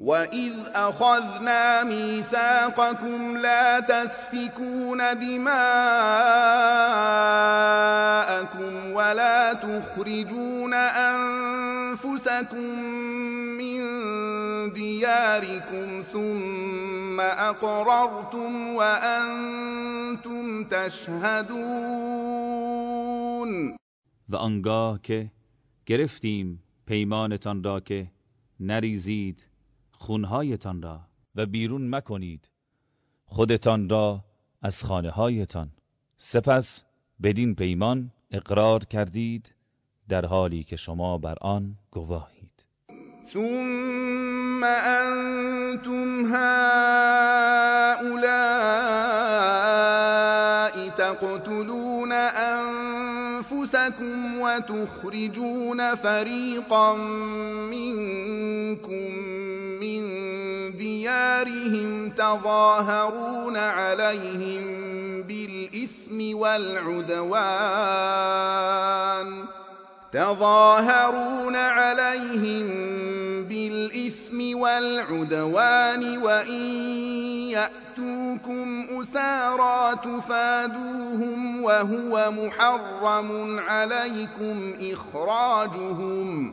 وإذ أخذنا ميثاقكم لا تسفكون دماءكم ولا تخرجون أنفسكم من دياركم ثم أقررتم وأنتم تشهدون و آنگاه که گرفتیم پیمانتان را که نریزید. خونهایتان را. و بیرون مکنید خودتان را از خانه هایتان سپس بدین پیمان اقرار کردید در حالی که شما بر آن گواهید. ثم انتم هؤلاء تقتلون انفسكم وتخرجون فريقا منكم. ديارهم تظاهرون عليهم بالإثم والعدوان تظاهرون عليهم بالإثم والعدوان وإن يأتوكم أسارى تفادوهم وهو محرم عليكم إخراجهم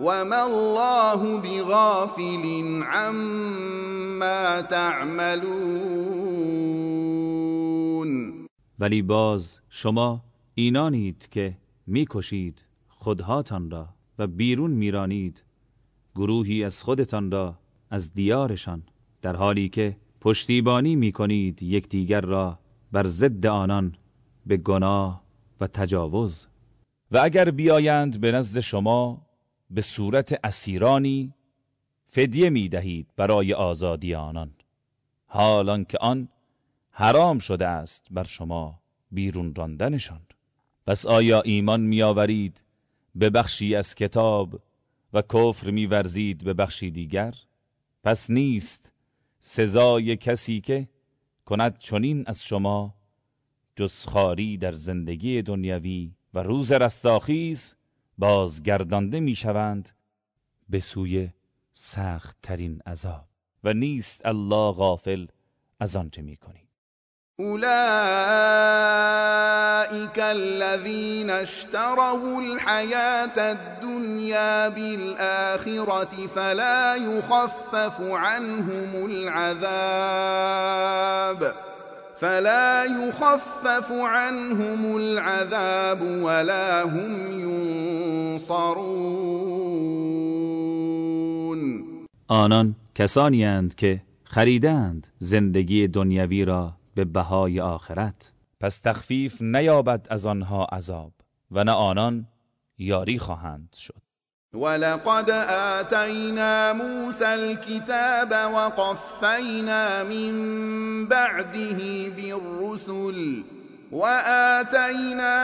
وما الله بغافل عما تعملون. ولی باز شما اینانید که می‌کشید خودهاتان را و بیرون میرانید گروهی از خودتان را از دیارشان در حالی که پشتیبانی می‌کنید یکدیگر را بر ضد آنان به گناه و تجاوز. و اگر بیایند به نزد شما به صورت اسیرانی فدیه می دهید برای آزادی آنان حالان که آن حرام شده است بر شما بیرون راندنشان. پس آیا ایمان میآورید به بخشی از کتاب و کفر میورزید به بخشی دیگر؟ پس نیست سزای کسی که کند چنین از شما جز خاری در زندگی دنیوی و روز رستاخیز بازگردانده می‌شوند به سوی سخت ترین عذاب. و نیست الله غافل از آنچه می‌کنید أولئك الذين اشتروا الحياة الدنيا بالآخرة فلا يخفف عنهم العذاب. فلا يخفف عنهم العذاب ولا هم ينصرون. آنان کسانی اند که خریدند زندگی دنیوی را به بهای آخرت. پس تخفیف نیابد از آنها عذاب و نه آنان یاری خواهند شد. ولقد آتينا موسى الكتاب وقفينا من بعده بالرسل وآتينا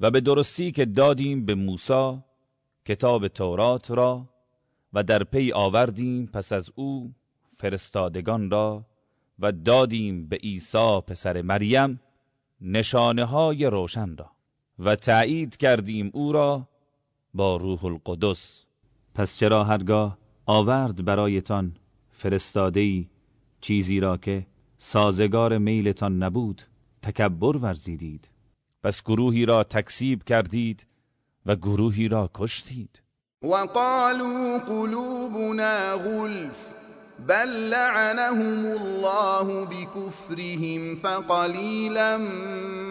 و به درستی که دادیم به موسی کتاب تورات را و در پی آوردیم پس از او فرستادگان را و دادیم به عیسی پسر مریم نشانه های روشن را و تایید کردیم او را با روح القدس. پس چرا هرگاه آورد برایتان فرستاده چیزی را که سازگار میلتان نبود تکبر ورزیدید؟ پس گروهی را تکسیب کردید و گروهی را کشتید. وقالوا قلوبنا غلف بل لعنهم الله بكفرهم فقليلا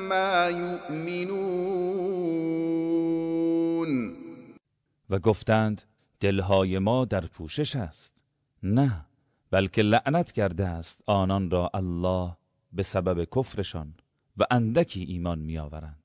ما يؤمنون. و گفتند دلهای ما در پوشش است. نه بلکه لعنت کرده است آنان را الله به سبب کفرشان. و اندکی ایمان میآورند.